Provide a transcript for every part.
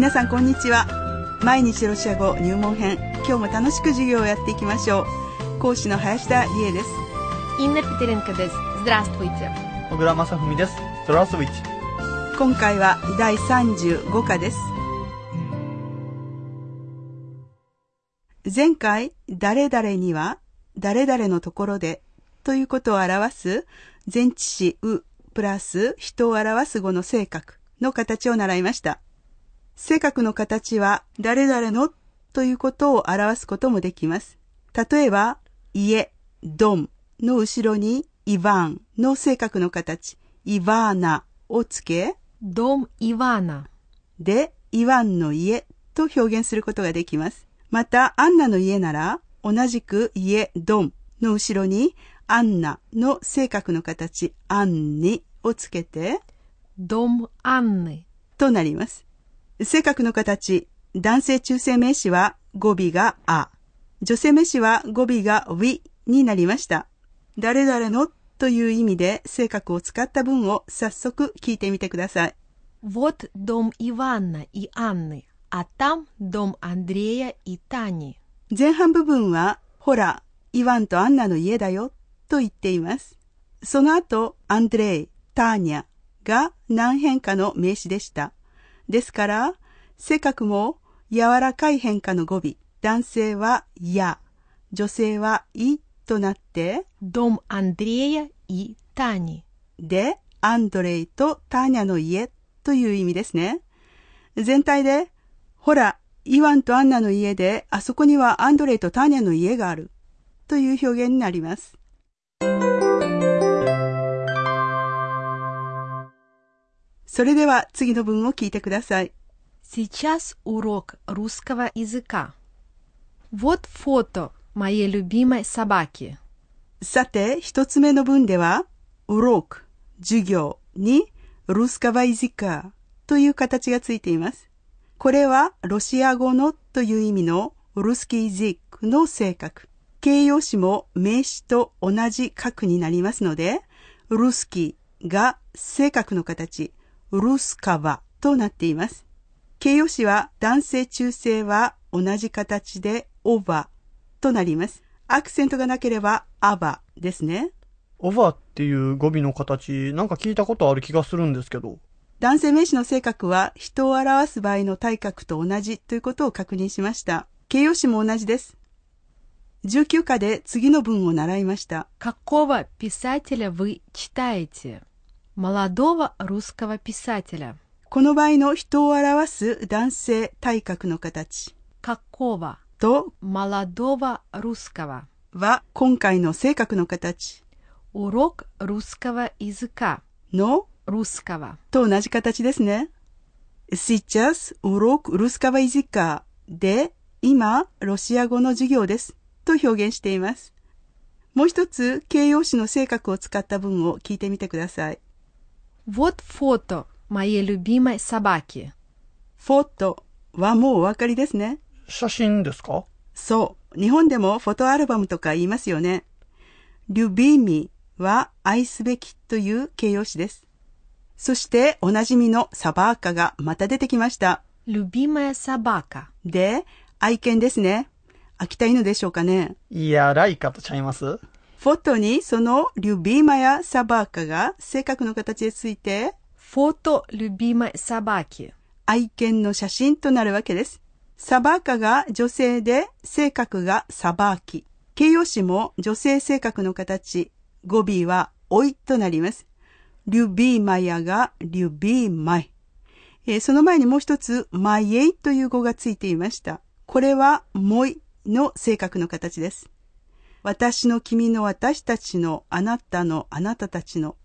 皆さんこんにちは毎日ロシア語入門編今日も楽しく授業をやっていきましょう講師の林田理恵です Инна Петеренкоです。Здравствуйте. 小倉正文です。ストラスウィッチ。今回は第35課です前回誰々には誰々のところでということを表す前置詞うプラス人を表す語の性格の形を習いました。 性格の形は誰々のということを表すこともできます。例えば、家、ドンの後ろにイヴァンの性格の形、イヴァーナをつけ、ドン・イヴァーナで、イワンの家と表現することができます。また、アンナの家なら、同じく家、ドンの後ろに、アンナの性格の形、アンニをつけて、ドン・アンニとなります。性格の形、男性中性名詞は語尾があ、女性名詞は語尾がウィになりました。誰々のという意味で性格を使った文を早速聞いてみてください。 Вот дом Ивана и Анны, а там дом Андрея и Тани. 前半部分は、ほら、イワンとアンナの家だよ、と言っています。その後、アンドレイ、ターニャが何変化の名詞でした。 ですから、性格も柔らかい変化の語尾、男性はや、女性はいとなって、ドム・アンドリエやイ・ターニ。で、アンドレイとターニャの家という意味ですね。全体で、ほら、イワンとアンナの家で、あそこにはアンドレイとターニャの家があるという表現になります。それでは次の文を聞いてください。Сейчас урок русского языка. Вот фото моей любимой собаки. さて、一つ目の文では、урок、授業に、ルスカバイジカという形がついています。これは、ロシア語のという意味のルスキージックの性格。形容詞も名詞と同じ格になりますので、ルスキが性格の形。ルスカバとなっています。形容詞は男性中性は同じ形でオーバーとなります。アクセントがなければアバですね。オバっていう語尾の形、なんか聞いたことある気がするんですけど。男性名詞の性格は人を表す場合の体格と同じということを確認しました。形容詞も同じです。19課で次の文を習いました。 Какого писателя вы читаете? Молодого русского писателя. この場合の人を表す男性体格の形 Какого? と Молодого русского. は今回の性格の形 Урок русского языка. の Русского. と同じ形ですね。Сейчас урок русского языка で今ロシア語の授業ですと表現しています。もう一つ形容詞の性格を使った文を聞いてみてください。 Вот фото моей любимой собаки. フォトはもうお分かりですね。写真ですかそう。日本でもフォトアルバムとか言いますよね。リュビーミは愛すべきという形容詞です。そしておなじみのサバーカがまた出てきました。 Любимая собака. で、愛犬ですね。飽きた犬でしょうかね。いや、ライカとちゃいます フォトにそのリュビーマやサバーカが正確の形について、フォトリュビーマヤサバーキ。愛犬の写真となるわけです。サバーカが女性で、性格がサバーキ。形容詞も女性性格の形、語尾はおいとなります。リュビーマヤがリュビーマイ。えー、その前にもう一つ、マイエイという語がついていました。これは、モイの性格の形です。私の君の私たちのあなたのあなたたちの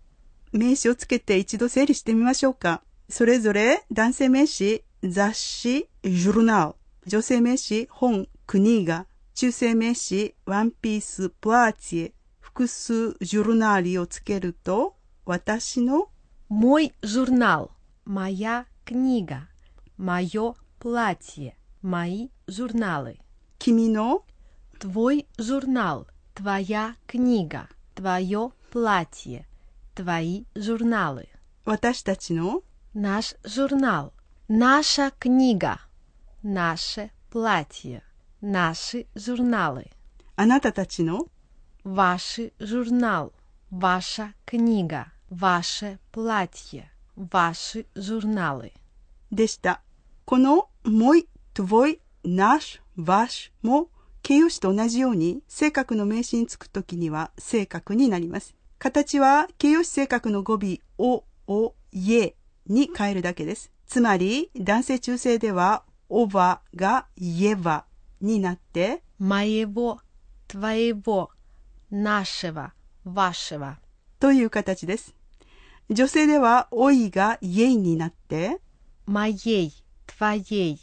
名詞をつけて一度整理してみましょうか。それぞれ男性名詞、雑誌、ジュルナル、女性名詞、本、国が、中性名詞、ワンピース、プラーティエ、複数ジュルナリをつけると、私の Мой журнал. Моя книга. Мое платье. Мои журналы. 君の Твой журнал. Твоя книга. Твое платье. Твои журналы. 私たちの Наш журнал. Наша книга. Наше платье. Наши журналы. あなたたちの Ваш журнал. Ваша книга. Ваше платье. Ваши журналы. でした。このもい、твой、наш、вашも 形容詞と同じように性格の名詞につくときには性格になります。形は形容詞性格の語尾お、お、えに変えるだけです。つまり男性中性ではおばがえばになって、 Моего. Твоего. Нашего. Вашего. という形です。女性ではおいがイエイになって、 Моей. Твоей.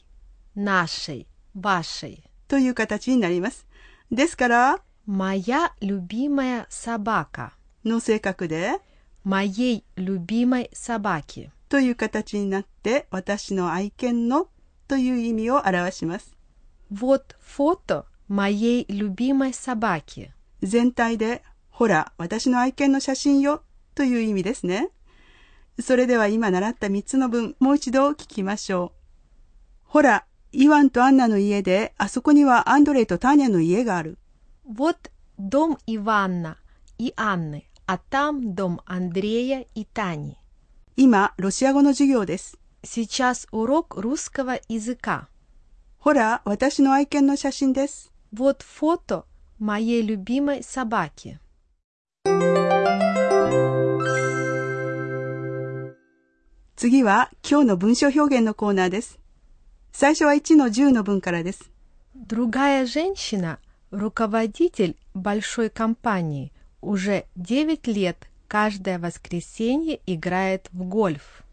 Нашей. Вашей. という形になります。ですから、 Моя любимая собака. の性格で、 Моей любимой собаки. という形になって、私の愛犬のという意味を表します。 Вот фото моей любимой собаки. 全体で、ほら、私の愛犬の写真よという意味ですね。それでは今習った3つの文、もう一度聞きましょう。ほら、 イワンとアンナの家で、あそこにはアンドレイとターニャの家がある。 Вот дом Ивана и Анны, а там дом Андрея и Тани. 今、ロシア語の授業です。 Сейчас урок русского языка. ほら、私の愛犬の写真です。 Вот фото моей любимой собаки. 次は今日の文章表現のコーナーです。 最初は1の10の文からです。 Другая женщина, руководитель большой компании, уже 9 лет каждое воскресенье играет в гольф.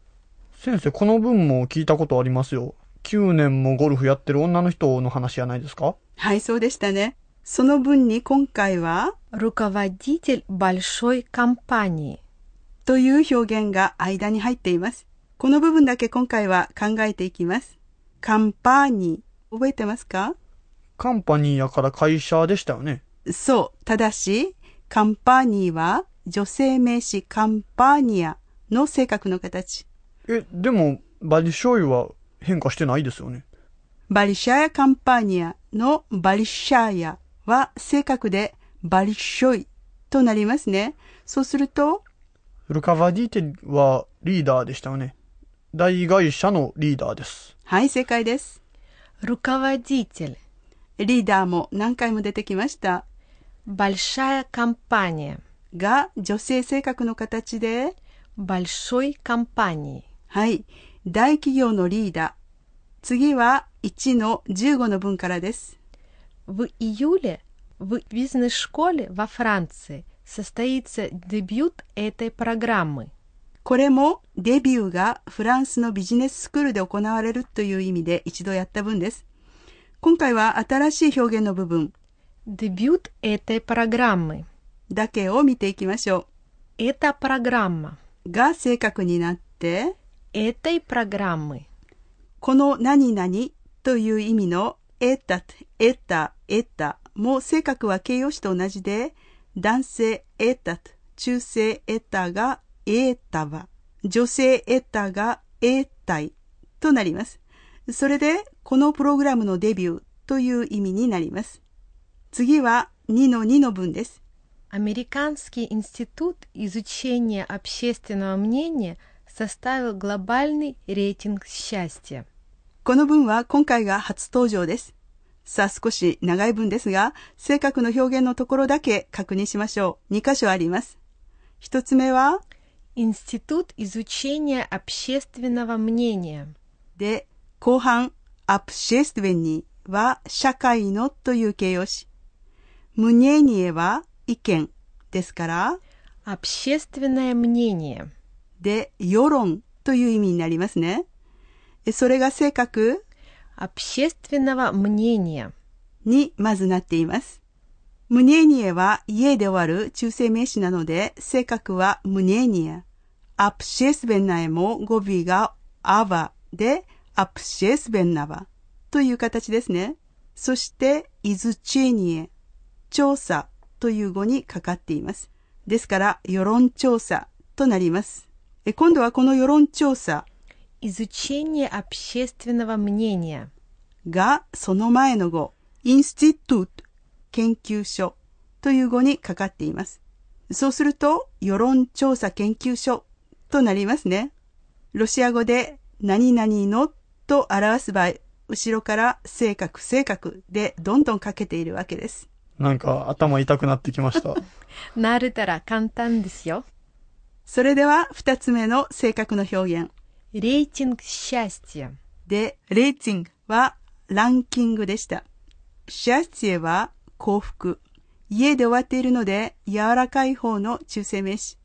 先生、この文も聞いたことありますよ。9年もゴルフやってる女の人の話じゃないですかはい、そうでしたね。その文に今回は、 Руководитель большой компании. という表現が間に入っています。この部分だけ今回は考えていきます。 カンパーニー。覚えてますか？カンパニーやから会社でしたよね。そう。ただし、カンパーニーは女性名詞カンパーニアの性格の形。え、でも、バリショイは変化してないですよね。большая компания の большая は生格で большой となりますね。そうすると、руководитель はリーダーでしたよね。大会社のリーダーです。はい、正解です。 Руководитель. リーダーも何回も出てきました。 Большая компания. が女性性格の形で、 Большой компании. はい、大企業のリーダー。次は1の15の文からです。 В июле в бизнес-школе во Франции состоится дебют этой программы. これもデビューがフランスのビジネススクールで行われるという意味で一度やった文です。今回は新しい表現の部分 Дебют этой программы. だけを見ていきましょ Это программа. う。が正確になって、 Этой программы. この何々という意味のエタ、エタ、エタも正確は形容詞と同じで、男性エタ、中性エタが エータバ、女性エタがエータイとなります。それで、このプログラムのデビューという意味になります。次は2の2の文です。 Американский институт изучения общественного мнения составил глобальный рейтинг счастья. この文は今回が初登場です。さあ少し長い文ですが、正確の表現のところだけ確認しましょう。2箇所あります。一つ目は、 Институт изучения общественного мнения. で、後半、アプシェストゥベニは社会のという形容詞。ムニェニエは意見ですから、 Общественное мнение. で、世論という意味になりますね。えそれが正確 Общественного мнения. にまずなっています。ムニェニエは家で終わる中性名詞なので、正確はムニェニエ。 アプシェスベンナエも語尾がアバで、アプシェスベンナバという形ですね。そして、イズチェニエ、調査という語にかかっています。ですから、世論調査となります。え今度はこの世論調査、 изучение общественного мнения. がその前の語、インスティトゥート、研究所という語にかかっています。そうすると、世論調査研究所 となりますね。ロシア語で何々のと表す場合、後ろから性格性格でどんどんかけているわけです。なんか頭痛くなってきました。なるたら簡単ですよ。それでは二つ目の性格の表現。レイチングシャスティで、レイチングはランキングでした。シャスティエは幸福。家で終わっているので柔らかい方の中性名詞。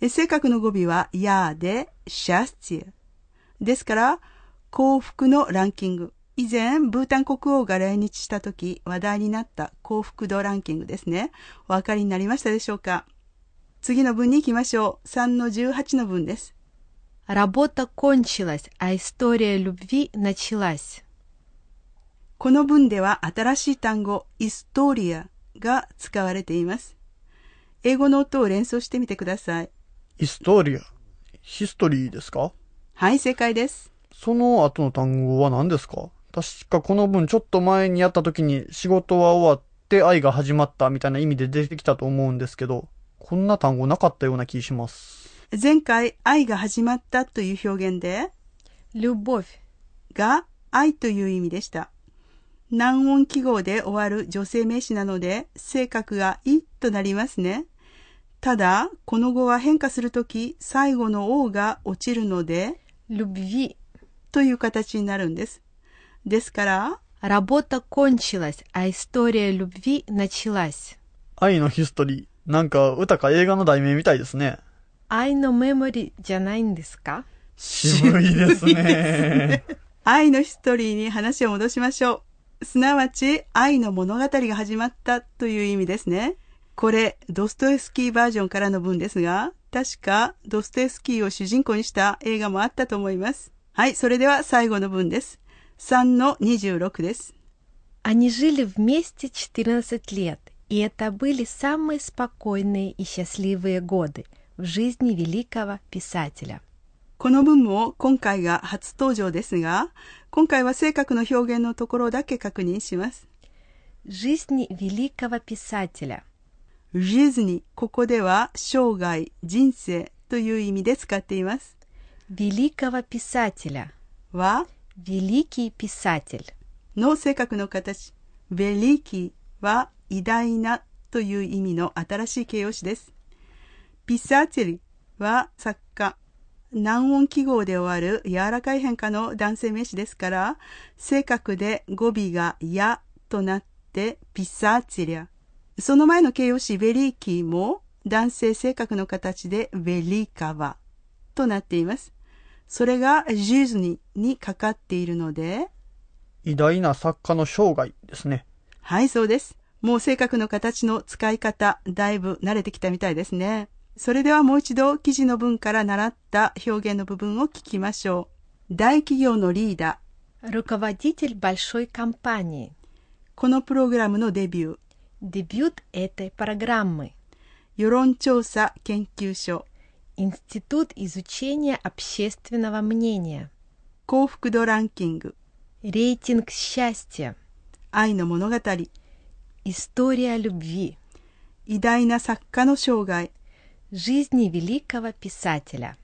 え正確の語尾はやでシャツエ。ですから、幸福のランキング。以前、ブータン国王が来日した時話題になった幸福度ランキングですね。お分かりになりましたでしょうか次の文に行きましょう。3の18の文です。 Работа кончилась, а история любви началась. この文では新しい単語、イストリアが使われています。英語の音を連想してみてください。 イストリア、ヒストリーですかはい、正解です。その後の単語は何ですか確かこの文ちょっと前にやった時に仕事は終わって愛が始まったみたいな意味で出てきたと思うんですけど、こんな単語なかったような気します。前回、愛が始まったという表現で、 Любовь. が愛という意味でした。難音記号で終わる女性名詞なので、性格がいとなりますね。 ただ、この語は変化するとき、最後の O が落ちるので、 Любви. という形になるんです。ですから、 Работа кончилась, а история любви началась. 愛のヒストリー。なんか歌か映画の題名みたいですね。愛のメモリじゃないんですか渋いですね。愛のヒストリーに話を戻しましょう。すなわち、愛の物語が始まったという意味ですね。 これ、ドストエフスキーバージョンからの文ですが、確か、ドストエフスキーを主人公にした映画もあったと思います。はい、それでは最後の文です。3の26です。 Они жили вместе 14 лет, и это были самые спокойные и счастливые годы в жизни великого писателя. この文も今回が初登場ですが、今回は正確の表現のところだけ確認します。 Жизни великого писателя. ジズに、ここでは生涯、人生という意味で使っています。 Великого писателя. は、 Великий писатель. の正確の形、ベリキは偉大なという意味の新しい形容詞です。ピサチェリは作家、難音記号で終わる柔らかい変化の男性名詞ですから、正確で語尾がやとなってピサチェリア。 その前の形容詞ベリーキーも男性性格の形でベリーカワとなっています。それがジューズニにかかっているので、偉大な作家の生涯ですね。はい、そうです。もう性格の形の使い方、だいぶ慣れてきたみたいですね。それではもう一度記事の文から習った表現の部分を聞きましょう。大企業のリーダー。このプログラムのデビュー。Дебют этой программы. Юрончоса Кенкюшо. Институт изучения общественного мнения. Ковкудо ранкинг. Рейтинг счастья. Айно моногатари. История любви. Идайна сакка но. Жизни великого писателя.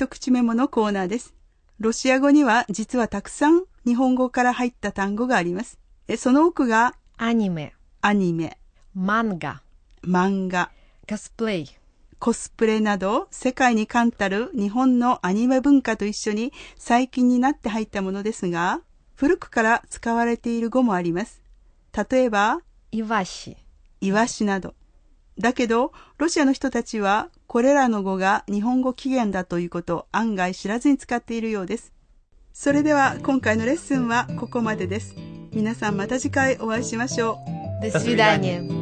一口メモのコーナーです。ロシア語には実はたくさん日本語から入った単語があります。その奥がアニメ、アニメ、漫画、漫画、コスプレイ、コスプレなど世界に冠たる日本のアニメ文化と一緒に最近になって入ったものですが、古くから使われている語もあります。例えば、イワシ、イワシなど。だけど、ロシアの人たちはこれらの語が日本語起源だということを案外知らずに使っているようです。それでは今回のレッスンはここまでです。皆さんまた次回お会いしましょう。 До свидания.